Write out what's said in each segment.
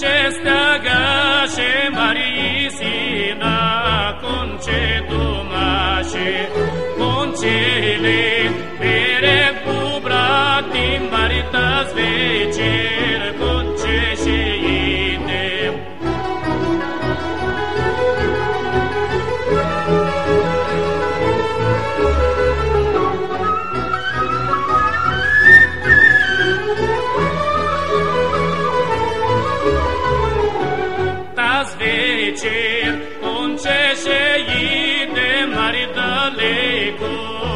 ce steagașe marisina, cum ce dumașe, cum ce le, pere cu bratim, maritas. Konče še ide, mari daleko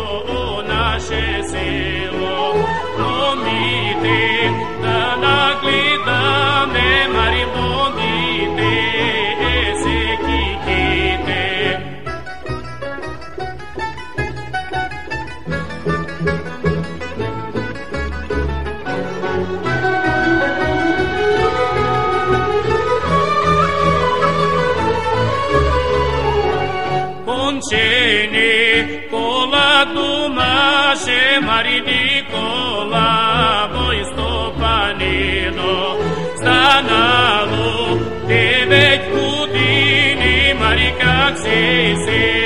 Concene cola do mache marini cola voi sto panino stanalo deve kudini marika se se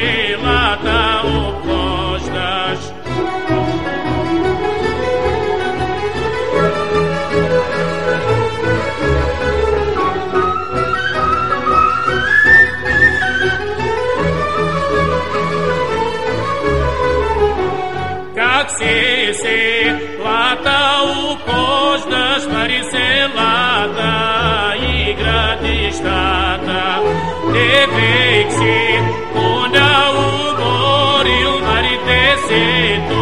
čak si si lata upoznaš mariselata i gradištata. Te vek si o uboril marite se to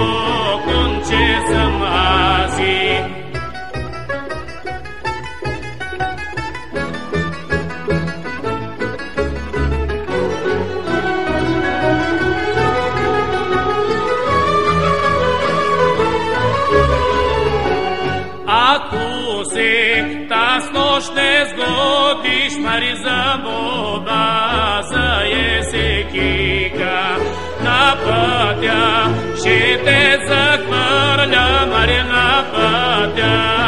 Ако се таз нощ не сгодиш, мари за вода, за есекика на пътя, ще те захвърля, мари на пътя.